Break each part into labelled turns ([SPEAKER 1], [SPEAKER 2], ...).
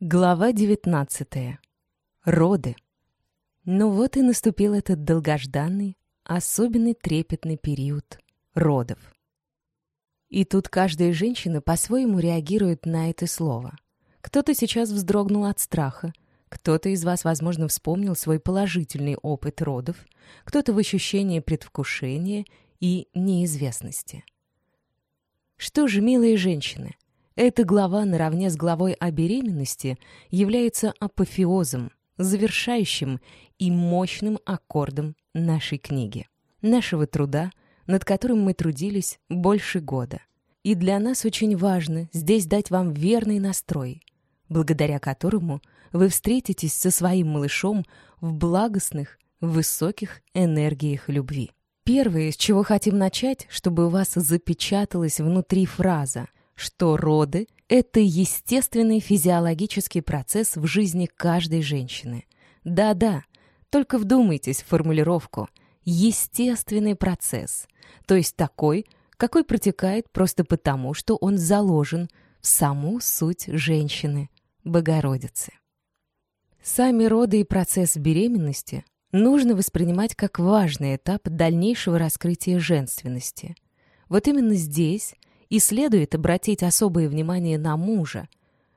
[SPEAKER 1] Глава 19. Роды. Ну вот и наступил этот долгожданный, особенный трепетный период родов. И тут каждая женщина по-своему реагирует на это слово. Кто-то сейчас вздрогнул от страха, кто-то из вас, возможно, вспомнил свой положительный опыт родов, кто-то в ощущении предвкушения и неизвестности. Что же, милые женщины, — эта глава наравне с главой о беременности является апофеозом, завершающим и мощным аккордом нашей книги, нашего труда, над которым мы трудились больше года. И для нас очень важно здесь дать вам верный настрой, благодаря которому вы встретитесь со своим малышом в благостных, высоких энергиях любви. Первое, с чего хотим начать, чтобы у вас запечаталась внутри фраза – что роды — это естественный физиологический процесс в жизни каждой женщины. Да-да, только вдумайтесь в формулировку «естественный процесс», то есть такой, какой протекает просто потому, что он заложен в саму суть женщины, Богородицы. Сами роды и процесс беременности нужно воспринимать как важный этап дальнейшего раскрытия женственности. Вот именно здесь и следует обратить особое внимание на мужа,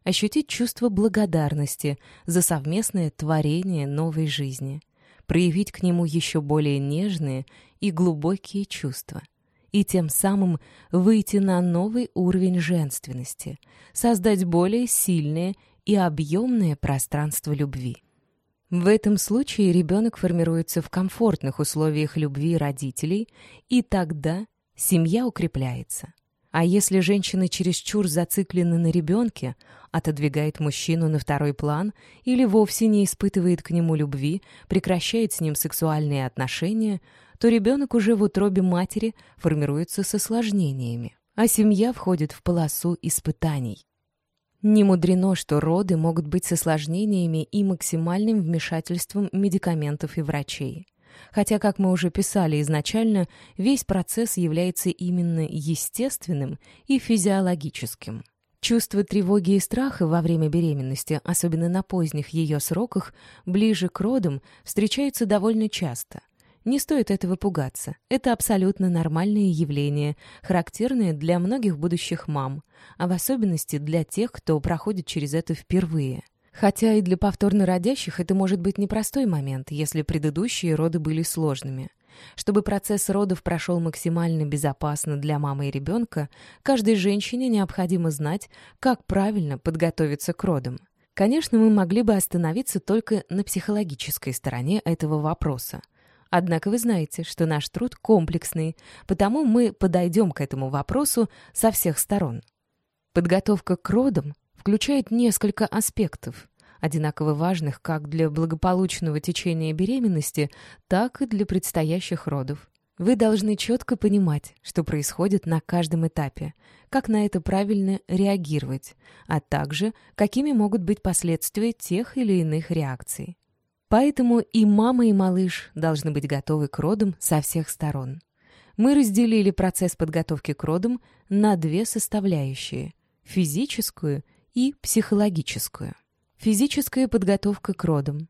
[SPEAKER 1] ощутить чувство благодарности за совместное творение новой жизни, проявить к нему еще более нежные и глубокие чувства и тем самым выйти на новый уровень женственности, создать более сильное и объемное пространство любви. В этом случае ребенок формируется в комфортных условиях любви родителей, и тогда семья укрепляется. А если женщина чересчур зациклены на ребенке, отодвигает мужчину на второй план или вовсе не испытывает к нему любви, прекращает с ним сексуальные отношения, то ребенок уже в утробе матери формируется с осложнениями, а семья входит в полосу испытаний. Не мудрено, что роды могут быть с осложнениями и максимальным вмешательством медикаментов и врачей. Хотя, как мы уже писали изначально, весь процесс является именно естественным и физиологическим. Чувство тревоги и страха во время беременности, особенно на поздних ее сроках, ближе к родам, встречаются довольно часто. Не стоит этого пугаться. Это абсолютно нормальное явление, характерное для многих будущих мам, а в особенности для тех, кто проходит через это впервые. Хотя и для повторно родящих это может быть непростой момент, если предыдущие роды были сложными. Чтобы процесс родов прошел максимально безопасно для мамы и ребенка, каждой женщине необходимо знать, как правильно подготовиться к родам. Конечно, мы могли бы остановиться только на психологической стороне этого вопроса. Однако вы знаете, что наш труд комплексный, потому мы подойдем к этому вопросу со всех сторон. Подготовка к родам включает несколько аспектов, одинаково важных как для благополучного течения беременности, так и для предстоящих родов. Вы должны четко понимать, что происходит на каждом этапе, как на это правильно реагировать, а также какими могут быть последствия тех или иных реакций. Поэтому и мама, и малыш должны быть готовы к родам со всех сторон. Мы разделили процесс подготовки к родам на две составляющие – физическую и психологическую. Физическая подготовка к родам.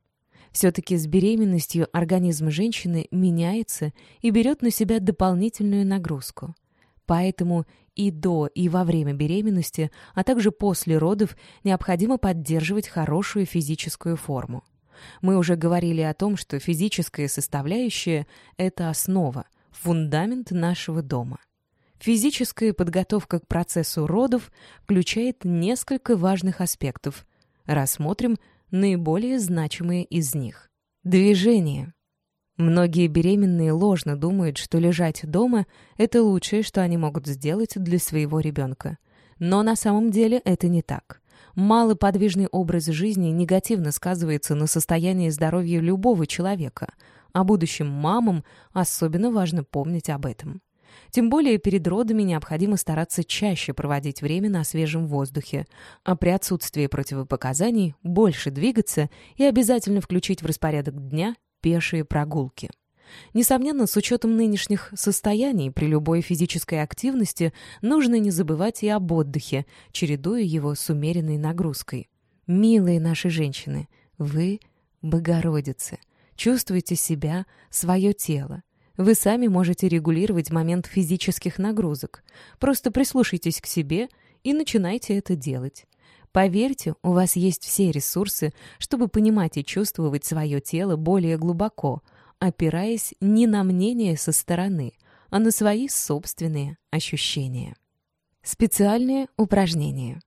[SPEAKER 1] Все-таки с беременностью организм женщины меняется и берет на себя дополнительную нагрузку. Поэтому и до, и во время беременности, а также после родов необходимо поддерживать хорошую физическую форму. Мы уже говорили о том, что физическая составляющая – это основа, фундамент нашего дома – Физическая подготовка к процессу родов включает несколько важных аспектов. Рассмотрим наиболее значимые из них. Движение. Многие беременные ложно думают, что лежать дома – это лучшее, что они могут сделать для своего ребенка. Но на самом деле это не так. Малоподвижный образ жизни негативно сказывается на состоянии здоровья любого человека, а будущим мамам особенно важно помнить об этом. Тем более перед родами необходимо стараться чаще проводить время на свежем воздухе, а при отсутствии противопоказаний больше двигаться и обязательно включить в распорядок дня пешие прогулки. Несомненно, с учетом нынешних состояний при любой физической активности нужно не забывать и об отдыхе, чередуя его с умеренной нагрузкой. Милые наши женщины, вы — Богородицы. Чувствуйте себя, свое тело. Вы сами можете регулировать момент физических нагрузок. Просто прислушайтесь к себе и начинайте это делать. Поверьте, у вас есть все ресурсы, чтобы понимать и чувствовать свое тело более глубоко, опираясь не на мнение со стороны, а на свои собственные ощущения. Специальные упражнения.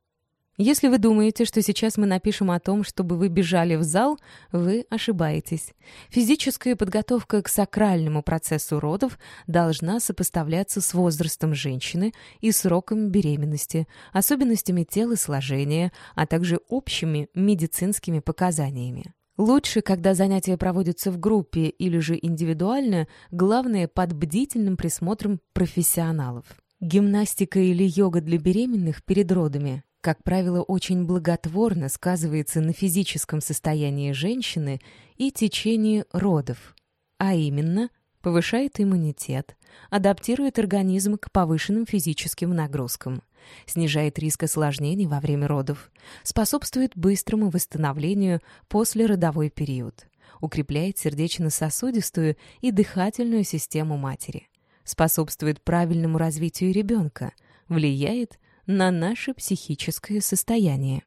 [SPEAKER 1] Если вы думаете, что сейчас мы напишем о том, чтобы вы бежали в зал, вы ошибаетесь. Физическая подготовка к сакральному процессу родов должна сопоставляться с возрастом женщины и сроком беременности, особенностями телосложения, а также общими медицинскими показаниями. Лучше, когда занятия проводятся в группе или же индивидуально, главное под бдительным присмотром профессионалов. Гимнастика или йога для беременных перед родами как правило, очень благотворно сказывается на физическом состоянии женщины и течении родов, а именно повышает иммунитет, адаптирует организм к повышенным физическим нагрузкам, снижает риск осложнений во время родов, способствует быстрому восстановлению после родовой период, укрепляет сердечно-сосудистую и дыхательную систему матери, способствует правильному развитию ребенка, влияет на наше психическое состояние.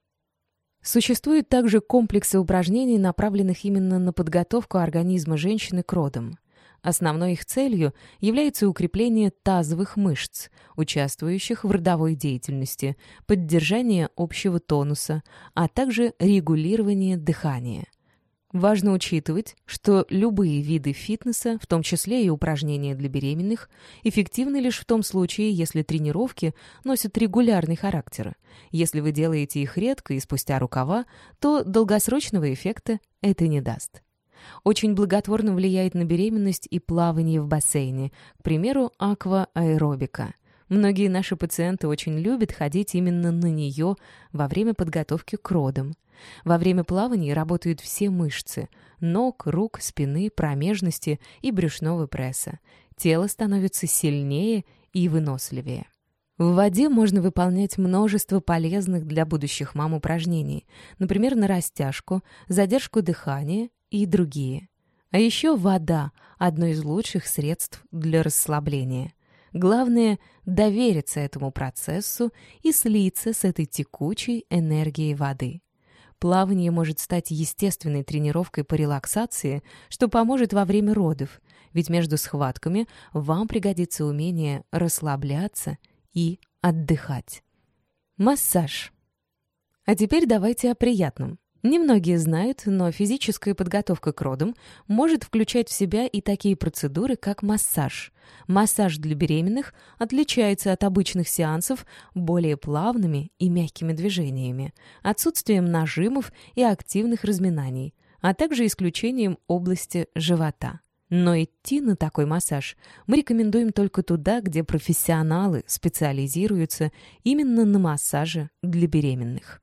[SPEAKER 1] Существуют также комплексы упражнений, направленных именно на подготовку организма женщины к родам. Основной их целью является укрепление тазовых мышц, участвующих в родовой деятельности, поддержание общего тонуса, а также регулирование дыхания. Важно учитывать, что любые виды фитнеса, в том числе и упражнения для беременных, эффективны лишь в том случае, если тренировки носят регулярный характер. Если вы делаете их редко и спустя рукава, то долгосрочного эффекта это не даст. Очень благотворно влияет на беременность и плавание в бассейне, к примеру, аквааэробика. Многие наши пациенты очень любят ходить именно на нее во время подготовки к родам. Во время плавания работают все мышцы – ног, рук, спины, промежности и брюшного пресса. Тело становится сильнее и выносливее. В воде можно выполнять множество полезных для будущих мам упражнений, например, на растяжку, задержку дыхания и другие. А еще вода – одно из лучших средств для расслабления. Главное – довериться этому процессу и слиться с этой текучей энергией воды. Плавание может стать естественной тренировкой по релаксации, что поможет во время родов, ведь между схватками вам пригодится умение расслабляться и отдыхать. Массаж. А теперь давайте о приятном. Немногие знают, но физическая подготовка к родам может включать в себя и такие процедуры, как массаж. Массаж для беременных отличается от обычных сеансов более плавными и мягкими движениями, отсутствием нажимов и активных разминаний, а также исключением области живота. Но идти на такой массаж мы рекомендуем только туда, где профессионалы специализируются именно на массаже для беременных.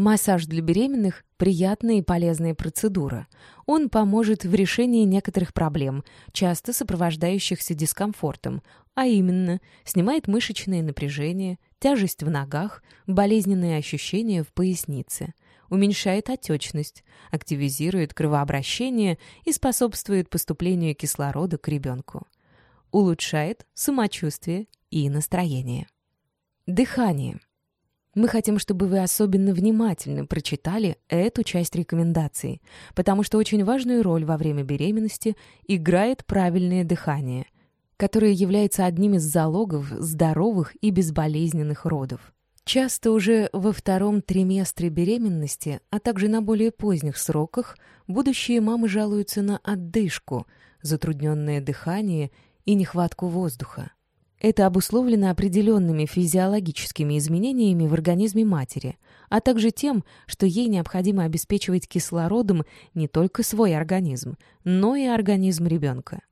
[SPEAKER 1] Массаж для беременных – приятная и полезная процедура. Он поможет в решении некоторых проблем, часто сопровождающихся дискомфортом, а именно снимает мышечное напряжение, тяжесть в ногах, болезненные ощущения в пояснице, уменьшает отечность, активизирует кровообращение и способствует поступлению кислорода к ребенку. Улучшает самочувствие и настроение. Дыхание – мы хотим, чтобы вы особенно внимательно прочитали эту часть рекомендаций, потому что очень важную роль во время беременности играет правильное дыхание, которое является одним из залогов здоровых и безболезненных родов. Часто уже во втором триместре беременности, а также на более поздних сроках, будущие мамы жалуются на отдышку, затрудненное дыхание и нехватку воздуха. Это обусловлено определенными физиологическими изменениями в организме матери, а также тем, что ей необходимо обеспечивать кислородом не только свой организм, но и организм ребенка.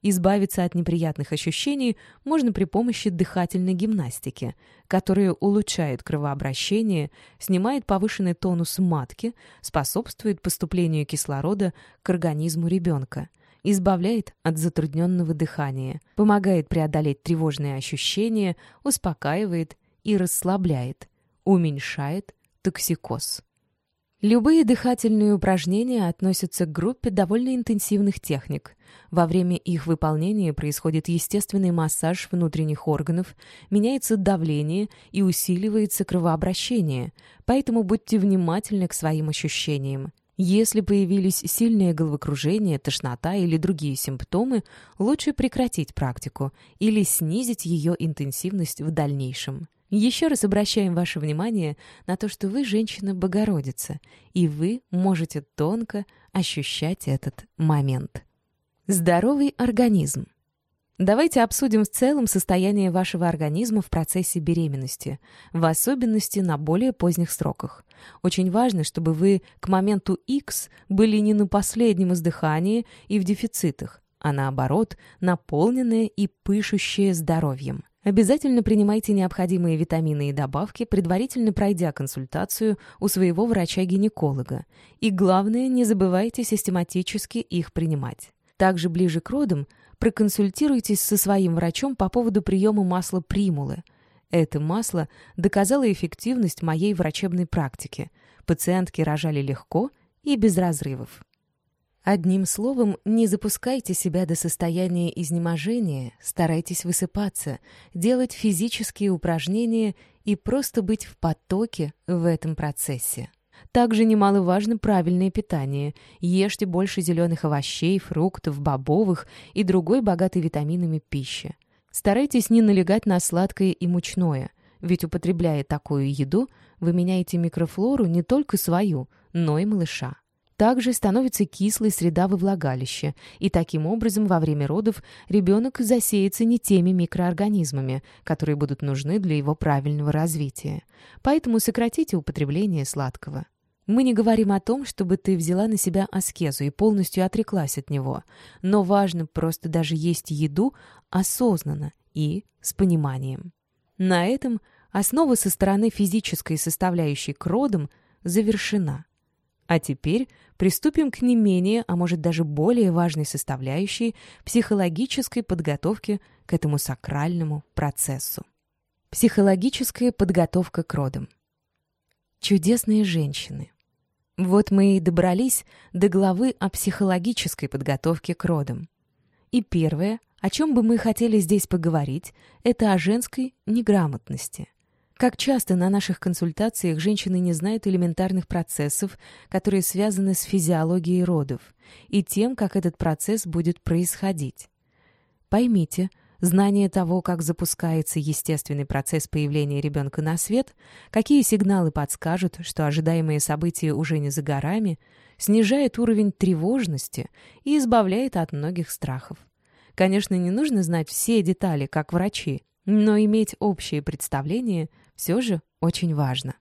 [SPEAKER 1] Избавиться от неприятных ощущений можно при помощи дыхательной гимнастики, которая улучшает кровообращение, снимает повышенный тонус матки, способствует поступлению кислорода к организму ребенка – избавляет от затрудненного дыхания, помогает преодолеть тревожные ощущения, успокаивает и расслабляет, уменьшает токсикоз. Любые дыхательные упражнения относятся к группе довольно интенсивных техник. Во время их выполнения происходит естественный массаж внутренних органов, меняется давление и усиливается кровообращение, поэтому будьте внимательны к своим ощущениям. Если появились сильное головокружение, тошнота или другие симптомы, лучше прекратить практику или снизить ее интенсивность в дальнейшем. Еще раз обращаем ваше внимание на то, что вы женщина-богородица, и вы можете тонко ощущать этот момент. Здоровый организм. Давайте обсудим в целом состояние вашего организма в процессе беременности, в особенности на более поздних сроках. Очень важно, чтобы вы к моменту X были не на последнем издыхании и в дефицитах, а наоборот, наполненные и пышущие здоровьем. Обязательно принимайте необходимые витамины и добавки, предварительно пройдя консультацию у своего врача-гинеколога. И главное, не забывайте систематически их принимать. Также ближе к родам проконсультируйтесь со своим врачом по поводу приема масла примулы. Это масло доказало эффективность моей врачебной практики. Пациентки рожали легко и без разрывов. Одним словом, не запускайте себя до состояния изнеможения, старайтесь высыпаться, делать физические упражнения и просто быть в потоке в этом процессе. Также немаловажно правильное питание. Ешьте больше зеленых овощей, фруктов, бобовых и другой богатой витаминами пищи. Старайтесь не налегать на сладкое и мучное, ведь употребляя такую еду, вы меняете микрофлору не только свою, но и малыша. Также становится кислой среда во влагалище, и таким образом во время родов ребенок засеется не теми микроорганизмами, которые будут нужны для его правильного развития. Поэтому сократите употребление сладкого. Мы не говорим о том, чтобы ты взяла на себя аскезу и полностью отреклась от него, но важно просто даже есть еду осознанно и с пониманием. На этом основа со стороны физической составляющей к родам завершена. А теперь приступим к не менее, а может даже более важной составляющей психологической подготовки к этому сакральному процессу. Психологическая подготовка к родам. Чудесные женщины. Вот мы и добрались до главы о психологической подготовке к родам. И первое, о чем бы мы хотели здесь поговорить, это о женской неграмотности – как часто на наших консультациях женщины не знают элементарных процессов, которые связаны с физиологией родов, и тем, как этот процесс будет происходить. Поймите, знание того, как запускается естественный процесс появления ребенка на свет, какие сигналы подскажут, что ожидаемые события уже не за горами, снижает уровень тревожности и избавляет от многих страхов. Конечно, не нужно знать все детали, как врачи, но иметь общее представление все же очень важно.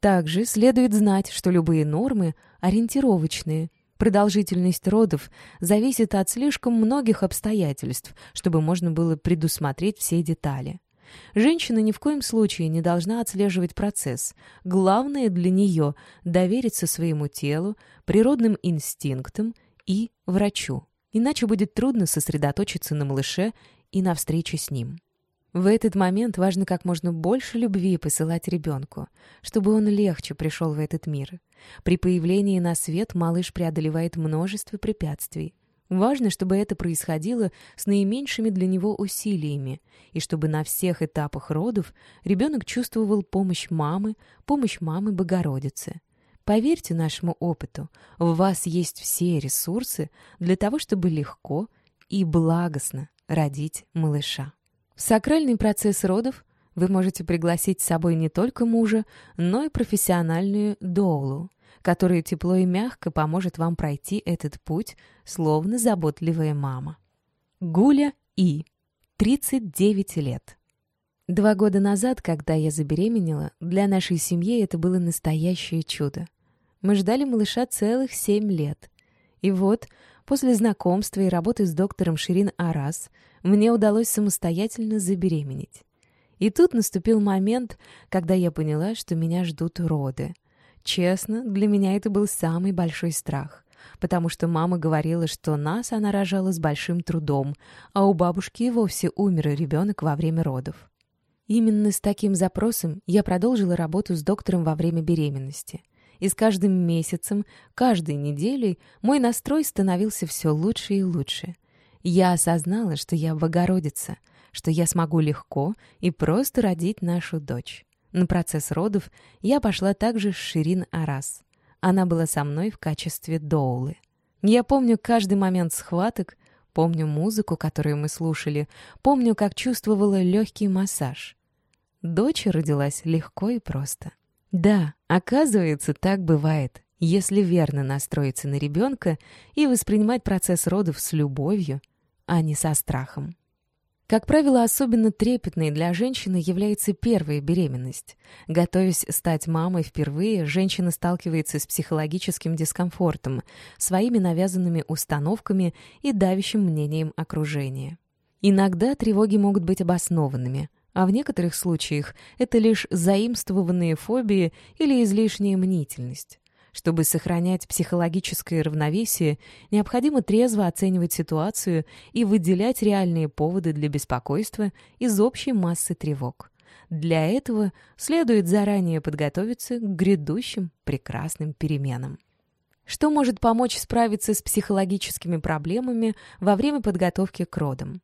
[SPEAKER 1] Также следует знать, что любые нормы ориентировочные. Продолжительность родов зависит от слишком многих обстоятельств, чтобы можно было предусмотреть все детали. Женщина ни в коем случае не должна отслеживать процесс. Главное для нее — довериться своему телу, природным инстинктам и врачу. Иначе будет трудно сосредоточиться на малыше и на встрече с ним. В этот момент важно как можно больше любви посылать ребенку, чтобы он легче пришел в этот мир. При появлении на свет малыш преодолевает множество препятствий. Важно, чтобы это происходило с наименьшими для него усилиями, и чтобы на всех этапах родов ребенок чувствовал помощь мамы, помощь мамы Богородицы. Поверьте нашему опыту, у вас есть все ресурсы для того, чтобы легко и благостно родить малыша. В сакральный процесс родов вы можете пригласить с собой не только мужа, но и профессиональную доулу, которая тепло и мягко поможет вам пройти этот путь, словно заботливая мама. Гуля И. 39 лет. Два года назад, когда я забеременела, для нашей семьи это было настоящее чудо. Мы ждали малыша целых семь лет. И вот, после знакомства и работы с доктором Ширин Арас, мне удалось самостоятельно забеременеть. И тут наступил момент, когда я поняла, что меня ждут роды. Честно, для меня это был самый большой страх, потому что мама говорила, что нас она рожала с большим трудом, а у бабушки и вовсе умер ребенок во время родов. Именно с таким запросом я продолжила работу с доктором во время беременности. И с каждым месяцем, каждой неделей мой настрой становился все лучше и лучше. Я осознала, что я Богородица, что я смогу легко и просто родить нашу дочь. На процесс родов я пошла также с Ширин Арас. Она была со мной в качестве доулы. Я помню каждый момент схваток, помню музыку, которую мы слушали, помню, как чувствовала легкий массаж. Дочь родилась легко и просто. Да, оказывается, так бывает, если верно настроиться на ребенка и воспринимать процесс родов с любовью, а не со страхом. Как правило, особенно трепетной для женщины является первая беременность. Готовясь стать мамой впервые, женщина сталкивается с психологическим дискомфортом, своими навязанными установками и давящим мнением окружения. Иногда тревоги могут быть обоснованными, а в некоторых случаях это лишь заимствованные фобии или излишняя мнительность. Чтобы сохранять психологическое равновесие, необходимо трезво оценивать ситуацию и выделять реальные поводы для беспокойства из общей массы тревог. Для этого следует заранее подготовиться к грядущим прекрасным переменам. Что может помочь справиться с психологическими проблемами во время подготовки к родам?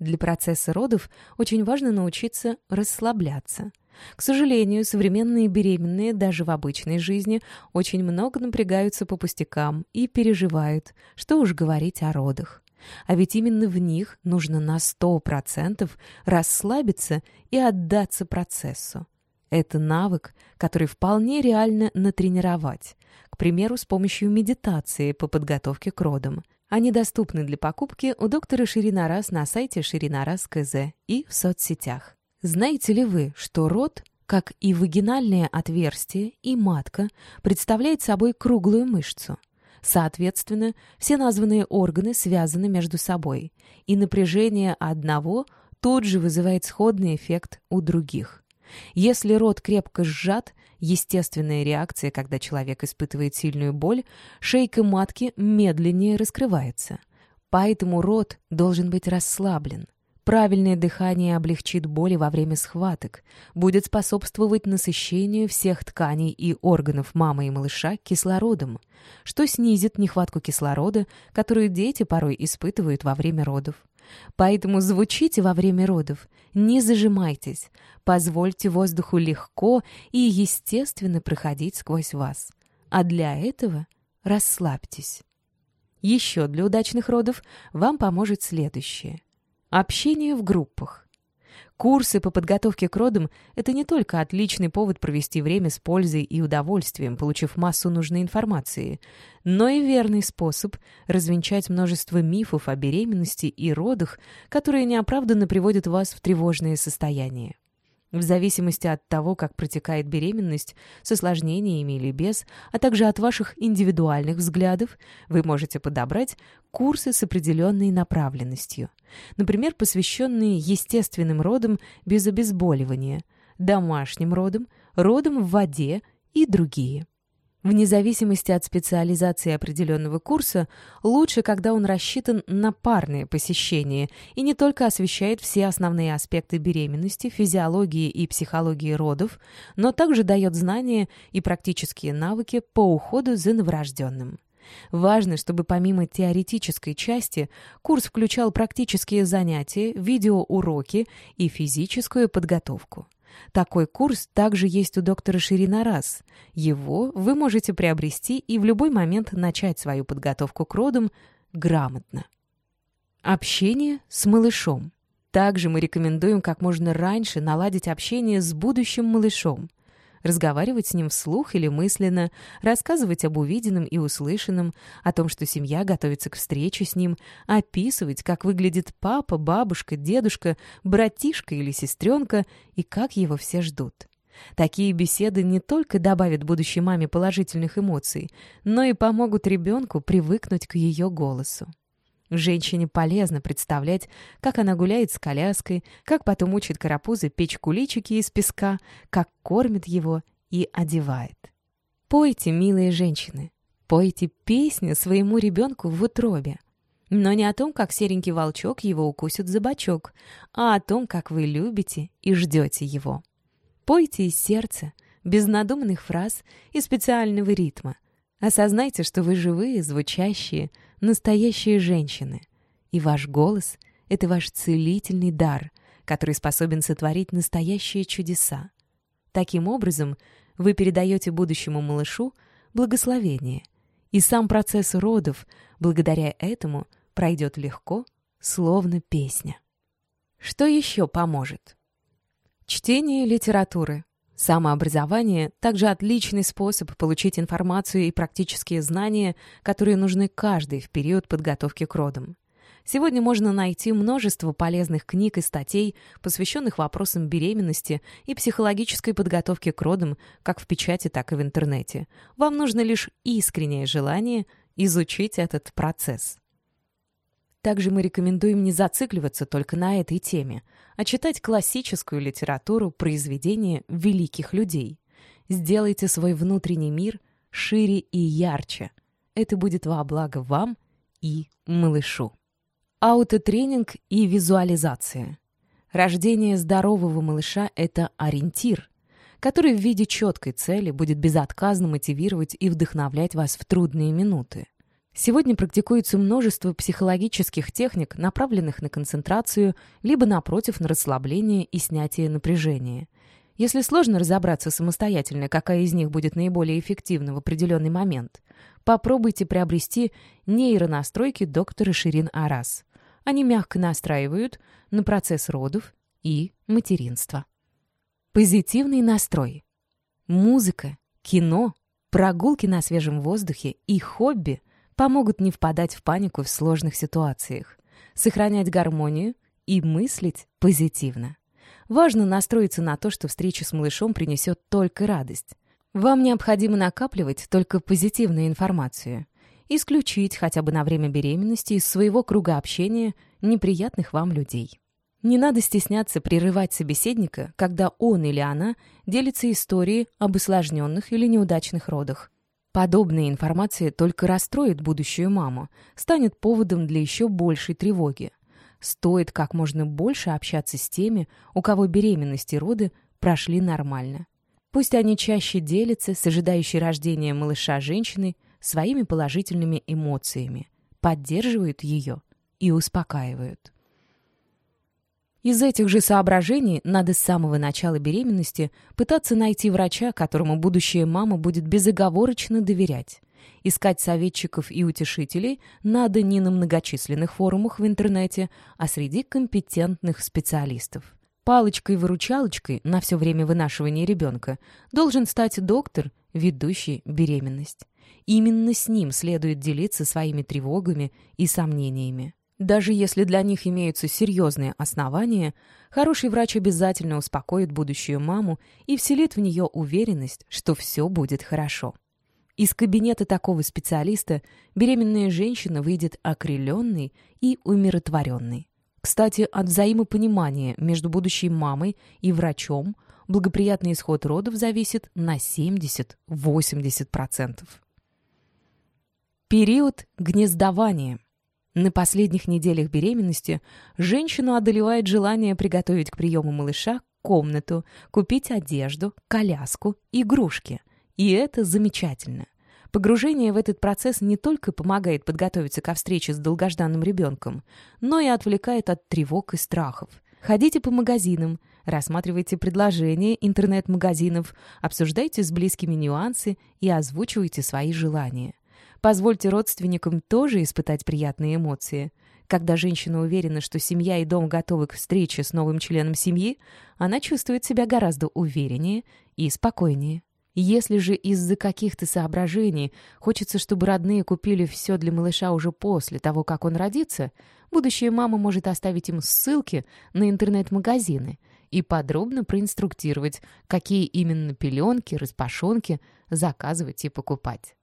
[SPEAKER 1] Для процесса родов очень важно научиться расслабляться – к сожалению, современные беременные даже в обычной жизни очень много напрягаются по пустякам и переживают, что уж говорить о родах. А ведь именно в них нужно на 100% расслабиться и отдаться процессу. Это навык, который вполне реально натренировать, к примеру, с помощью медитации по подготовке к родам. Они доступны для покупки у доктора Ширинарас на сайте Ширинарас и в соцсетях. Знаете ли вы, что рот, как и вагинальное отверстие и матка, представляет собой круглую мышцу? Соответственно, все названные органы связаны между собой, и напряжение одного тут же вызывает сходный эффект у других. Если рот крепко сжат, естественная реакция, когда человек испытывает сильную боль, шейка матки медленнее раскрывается. Поэтому рот должен быть расслаблен. Правильное дыхание облегчит боли во время схваток, будет способствовать насыщению всех тканей и органов мамы и малыша кислородом, что снизит нехватку кислорода, которую дети порой испытывают во время родов. Поэтому звучите во время родов, не зажимайтесь, позвольте воздуху легко и естественно проходить сквозь вас. А для этого расслабьтесь. Еще для удачных родов вам поможет следующее. Общение в группах. Курсы по подготовке к родам – это не только отличный повод провести время с пользой и удовольствием, получив массу нужной информации, но и верный способ развенчать множество мифов о беременности и родах, которые неоправданно приводят вас в тревожное состояние. В зависимости от того, как протекает беременность, с осложнениями или без, а также от ваших индивидуальных взглядов, вы можете подобрать курсы с определенной направленностью. Например, посвященные естественным родам без обезболивания, домашним родам, родам в воде и другие. Вне зависимости от специализации определенного курса, лучше, когда он рассчитан на парные посещения и не только освещает все основные аспекты беременности, физиологии и психологии родов, но также дает знания и практические навыки по уходу за новорожденным. Важно, чтобы помимо теоретической части курс включал практические занятия, видеоуроки и физическую подготовку. Такой курс также есть у доктора Ширина Раз. Его вы можете приобрести и в любой момент начать свою подготовку к родам грамотно. Общение с малышом. Также мы рекомендуем как можно раньше наладить общение с будущим малышом разговаривать с ним вслух или мысленно, рассказывать об увиденном и услышанном, о том, что семья готовится к встрече с ним, описывать, как выглядит папа, бабушка, дедушка, братишка или сестренка и как его все ждут. Такие беседы не только добавят будущей маме положительных эмоций, но и помогут ребенку привыкнуть к ее голосу. Женщине полезно представлять, как она гуляет с коляской, как потом учит карапузы печь куличики из песка, как кормит его и одевает. Пойте, милые женщины, пойте песни своему ребенку в утробе. Но не о том, как серенький волчок его укусит за бочок, а о том, как вы любите и ждете его. Пойте из сердца, без надуманных фраз и специального ритма. Осознайте, что вы живые, звучащие, настоящие женщины. И ваш голос — это ваш целительный дар, который способен сотворить настоящие чудеса. Таким образом, вы передаете будущему малышу благословение, и сам процесс родов, благодаря этому, пройдет легко, словно песня. Что еще поможет? Чтение литературы. Самообразование – также отличный способ получить информацию и практические знания, которые нужны каждой в период подготовки к родам. Сегодня можно найти множество полезных книг и статей, посвященных вопросам беременности и психологической подготовки к родам, как в печати, так и в интернете. Вам нужно лишь искреннее желание изучить этот процесс. Также мы рекомендуем не зацикливаться только на этой теме, а читать классическую литературу, произведения великих людей. Сделайте свой внутренний мир шире и ярче. Это будет во благо вам и малышу. Аутотренинг и визуализация. Рождение здорового малыша – это ориентир, который в виде четкой цели будет безотказно мотивировать и вдохновлять вас в трудные минуты. Сегодня практикуется множество психологических техник, направленных на концентрацию, либо, напротив, на расслабление и снятие напряжения. Если сложно разобраться самостоятельно, какая из них будет наиболее эффективна в определенный момент, попробуйте приобрести нейронастройки доктора Ширин Арас. Они мягко настраивают на процесс родов и материнства. Позитивный настрой. Музыка, кино, прогулки на свежем воздухе и хобби помогут не впадать в панику в сложных ситуациях, сохранять гармонию и мыслить позитивно. Важно настроиться на то, что встреча с малышом принесет только радость. Вам необходимо накапливать только позитивную информацию исключить хотя бы на время беременности из своего круга общения неприятных вам людей. Не надо стесняться прерывать собеседника, когда он или она делится историей об осложненных или неудачных родах. Подобная информация только расстроит будущую маму, станет поводом для еще большей тревоги. Стоит как можно больше общаться с теми, у кого беременность и роды прошли нормально. Пусть они чаще делятся с ожидающей рождения малыша женщиной своими положительными эмоциями, поддерживают ее и успокаивают. Из этих же соображений надо с самого начала беременности пытаться найти врача, которому будущая мама будет безоговорочно доверять. Искать советчиков и утешителей надо не на многочисленных форумах в интернете, а среди компетентных специалистов. Палочкой-выручалочкой на все время вынашивания ребенка должен стать доктор, ведущий беременность. Именно с ним следует делиться своими тревогами и сомнениями. Даже если для них имеются серьезные основания, хороший врач обязательно успокоит будущую маму и вселит в нее уверенность, что все будет хорошо. Из кабинета такого специалиста беременная женщина выйдет окрыленной и умиротворенной. Кстати, от взаимопонимания между будущей мамой и врачом благоприятный исход родов зависит на 70-80%. Период гнездования. На последних неделях беременности женщину одолевает желание приготовить к приему малыша комнату, купить одежду, коляску, игрушки. И это замечательно. Погружение в этот процесс не только помогает подготовиться ко встрече с долгожданным ребенком, но и отвлекает от тревог и страхов. Ходите по магазинам, рассматривайте предложения интернет-магазинов, обсуждайте с близкими нюансы и озвучивайте свои желания. Позвольте родственникам тоже испытать приятные эмоции. Когда женщина уверена, что семья и дом готовы к встрече с новым членом семьи, она чувствует себя гораздо увереннее и спокойнее. Если же из-за каких-то соображений хочется, чтобы родные купили все для малыша уже после того, как он родится, будущая мама может оставить им ссылки на интернет-магазины и подробно проинструктировать, какие именно пеленки, распашонки заказывать и покупать.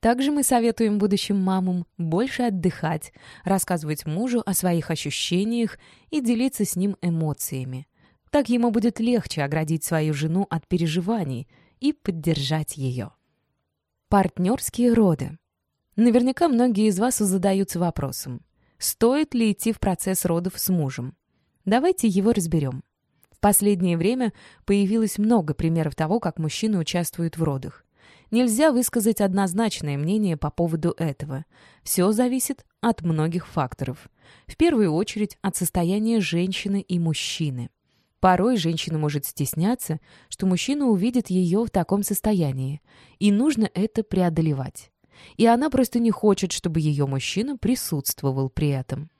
[SPEAKER 1] Также мы советуем будущим мамам больше отдыхать, рассказывать мужу о своих ощущениях и делиться с ним эмоциями. Так ему будет легче оградить свою жену от переживаний и поддержать ее. Партнерские роды. Наверняка многие из вас задаются вопросом, стоит ли идти в процесс родов с мужем. Давайте его разберем. последнее время появилось много примеров того, как мужчины участвуют в родах. Нельзя высказать однозначное мнение по поводу этого. Все зависит от многих факторов. В первую очередь от состояния женщины и мужчины. Порой женщина может стесняться, что мужчина увидит ее в таком состоянии, и нужно это преодолевать. И она просто не хочет, чтобы ее мужчина присутствовал при этом.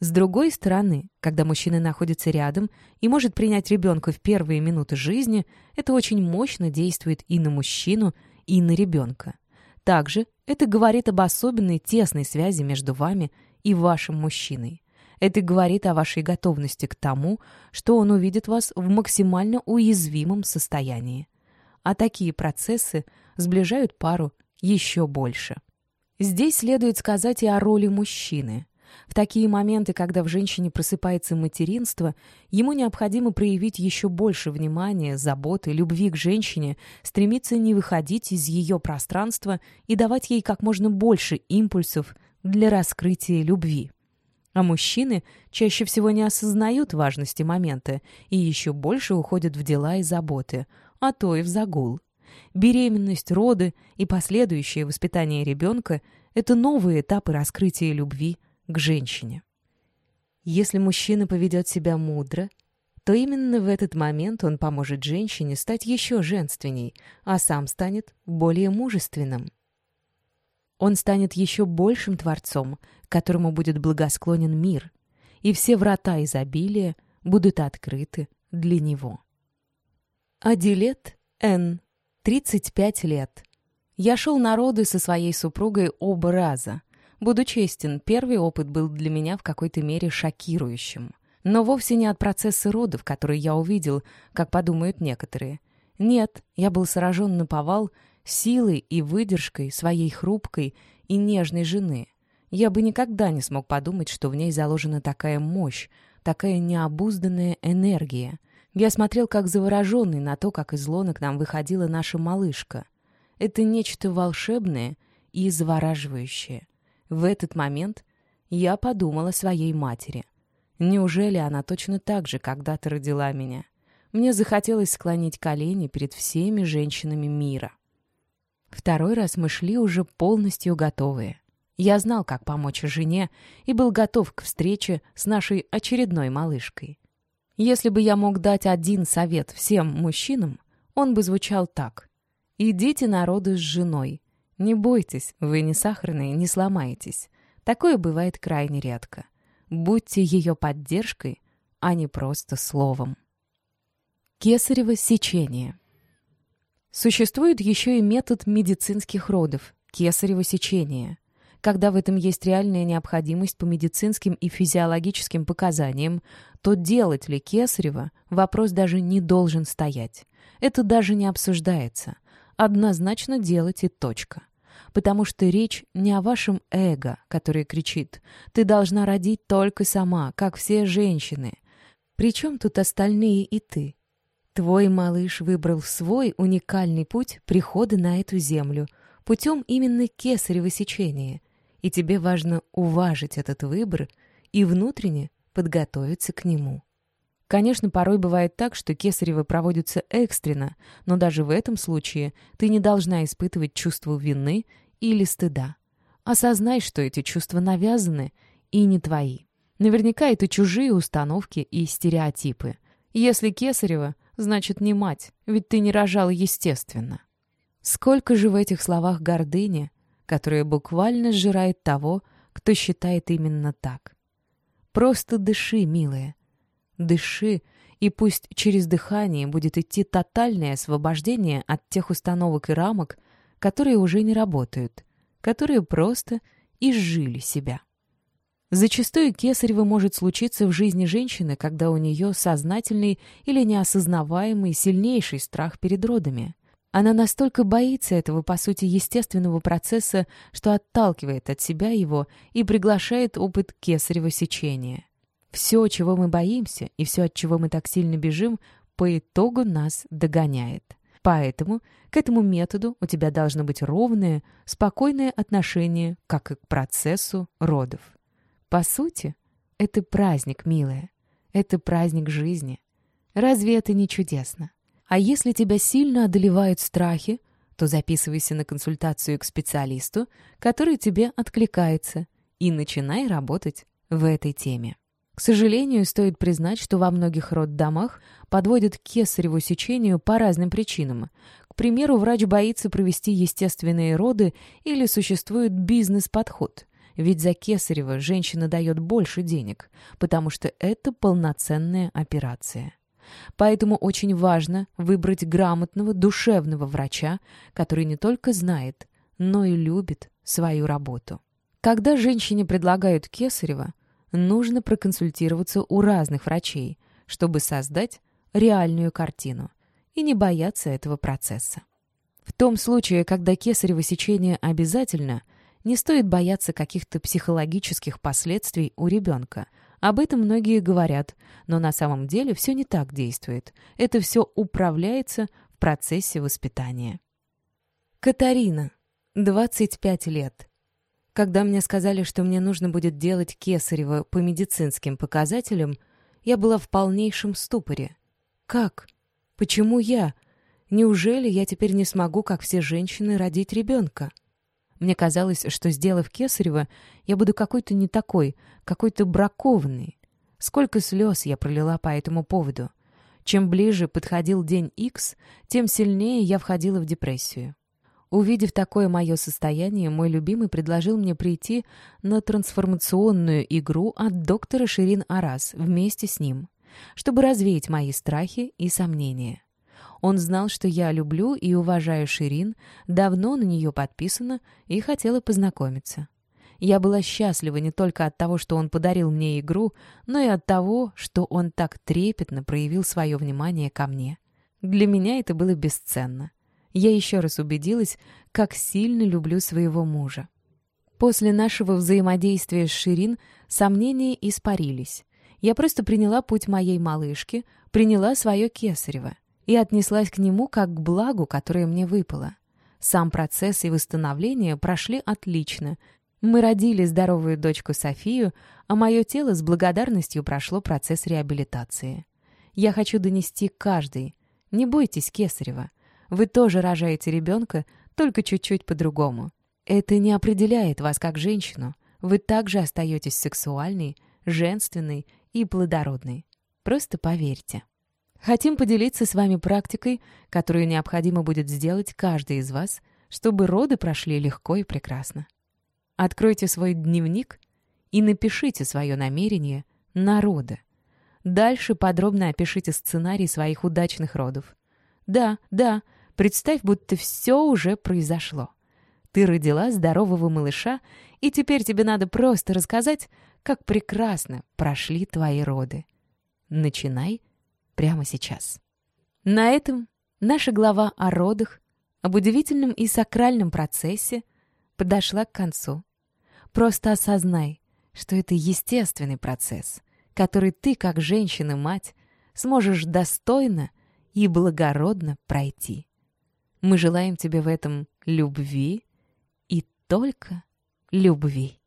[SPEAKER 1] С другой стороны, когда мужчина находится рядом и может принять ребенка в первые минуты жизни, это очень мощно действует и на мужчину, и на ребенка. Также это говорит об особенной тесной связи между вами и вашим мужчиной. Это говорит о вашей готовности к тому, что он увидит вас в максимально уязвимом состоянии. А такие процессы сближают пару еще больше. Здесь следует сказать и о роли мужчины. В такие моменты, когда в женщине просыпается материнство, ему необходимо проявить еще больше внимания, заботы, любви к женщине, стремиться не выходить из ее пространства и давать ей как можно больше импульсов для раскрытия любви. А мужчины чаще всего не осознают важности момента и еще больше уходят в дела и заботы, а то и в загул. Беременность, роды и последующее воспитание ребенка – это новые этапы раскрытия любви – к женщине. Если мужчина поведет себя мудро, то именно в этот момент он поможет женщине стать еще женственней, а сам станет более мужественным. Он станет еще большим творцом, которому будет благосклонен мир, и все врата изобилия будут открыты для него. Адилет Н. 35 лет. Я шел на роды со своей супругой оба раза — Буду честен, первый опыт был для меня в какой-то мере шокирующим. Но вовсе не от процесса родов, который я увидел, как подумают некоторые. Нет, я был сражен на повал силой и выдержкой своей хрупкой и нежной жены. Я бы никогда не смог подумать, что в ней заложена такая мощь, такая необузданная энергия. Я смотрел как завороженный на то, как из лона к нам выходила наша малышка. Это нечто волшебное и завораживающее. В этот момент я подумала о своей матери. Неужели она точно так же когда-то родила меня? Мне захотелось склонить колени перед всеми женщинами мира. Второй раз мы шли уже полностью готовые. Я знал, как помочь жене, и был готов к встрече с нашей очередной малышкой. Если бы я мог дать один совет всем мужчинам, он бы звучал так. «Идите народу с женой, не бойтесь, вы не сахарные, не сломаетесь. Такое бывает крайне редко. Будьте ее поддержкой, а не просто словом. Кесарево сечение. Существует еще и метод медицинских родов – кесарево сечение. Когда в этом есть реальная необходимость по медицинским и физиологическим показаниям, то делать ли кесарево – вопрос даже не должен стоять. Это даже не обсуждается. Однозначно делать и точка потому что речь не о вашем эго, которое кричит «ты должна родить только сама, как все женщины». Причем тут остальные и ты? Твой малыш выбрал свой уникальный путь прихода на эту землю, путем именно кесарево сечения, и тебе важно уважить этот выбор и внутренне подготовиться к нему. Конечно, порой бывает так, что кесарево проводятся экстренно, но даже в этом случае ты не должна испытывать чувство вины или стыда. Осознай, что эти чувства навязаны и не твои. Наверняка это чужие установки и стереотипы. Если кесарево, значит не мать, ведь ты не рожала естественно. Сколько же в этих словах гордыни, которая буквально сжирает того, кто считает именно так. Просто дыши, милая. Дыши, и пусть через дыхание будет идти тотальное освобождение от тех установок и рамок, которые уже не работают, которые просто изжили себя. Зачастую кесарево может случиться в жизни женщины, когда у нее сознательный или неосознаваемый сильнейший страх перед родами. Она настолько боится этого, по сути, естественного процесса, что отталкивает от себя его и приглашает опыт кесарево сечения. Все, чего мы боимся, и все, от чего мы так сильно бежим, по итогу нас догоняет. Поэтому к этому методу у тебя должно быть ровное, спокойное отношение, как и к процессу родов. По сути, это праздник, милая. Это праздник жизни. Разве это не чудесно? А если тебя сильно одолевают страхи, то записывайся на консультацию к специалисту, который тебе откликается, и начинай работать в этой теме. К сожалению, стоит признать, что во многих роддомах подводят к кесареву сечению по разным причинам. К примеру, врач боится провести естественные роды или существует бизнес-подход. Ведь за кесарево женщина дает больше денег, потому что это полноценная операция. Поэтому очень важно выбрать грамотного, душевного врача, который не только знает, но и любит свою работу. Когда женщине предлагают кесарево, нужно проконсультироваться у разных врачей, чтобы создать реальную картину и не бояться этого процесса. В том случае, когда кесарево сечение обязательно, не стоит бояться каких-то психологических последствий у ребенка. Об этом многие говорят, но на самом деле все не так действует. Это все управляется в процессе воспитания. Катарина, 25 лет. Когда мне сказали, что мне нужно будет делать кесарево по медицинским показателям, я была в полнейшем ступоре. Как? Почему я? Неужели я теперь не смогу, как все женщины, родить ребенка? Мне казалось, что, сделав кесарево, я буду какой-то не такой, какой-то бракованный. Сколько слез я пролила по этому поводу. Чем ближе подходил день X, тем сильнее я входила в депрессию. Увидев такое мое состояние, мой любимый предложил мне прийти на трансформационную игру от доктора Ширин Арас вместе с ним, чтобы развеять мои страхи и сомнения. Он знал, что я люблю и уважаю Ширин, давно на нее подписана и хотела познакомиться. Я была счастлива не только от того, что он подарил мне игру, но и от того, что он так трепетно проявил свое внимание ко мне. Для меня это было бесценно я еще раз убедилась, как сильно люблю своего мужа. После нашего взаимодействия с Ширин сомнения испарились. Я просто приняла путь моей малышки, приняла свое кесарево и отнеслась к нему как к благу, которое мне выпало. Сам процесс и восстановление прошли отлично. Мы родили здоровую дочку Софию, а мое тело с благодарностью прошло процесс реабилитации. Я хочу донести каждый. Не бойтесь кесарева. Вы тоже рожаете ребенка, только чуть-чуть по-другому. Это не определяет вас как женщину. Вы также остаетесь сексуальной, женственной и плодородной. Просто поверьте. Хотим поделиться с вами практикой, которую необходимо будет сделать каждый из вас, чтобы роды прошли легко и прекрасно. Откройте свой дневник и напишите свое намерение на роды. Дальше подробно опишите сценарий своих удачных родов. Да, да, Представь, будто все уже произошло. Ты родила здорового малыша, и теперь тебе надо просто рассказать, как прекрасно прошли твои роды. Начинай прямо сейчас. На этом наша глава о родах, об удивительном и сакральном процессе подошла к концу. Просто осознай, что это естественный процесс, который ты, как женщина-мать, сможешь достойно и благородно пройти. Мы желаем тебе в этом любви и только любви.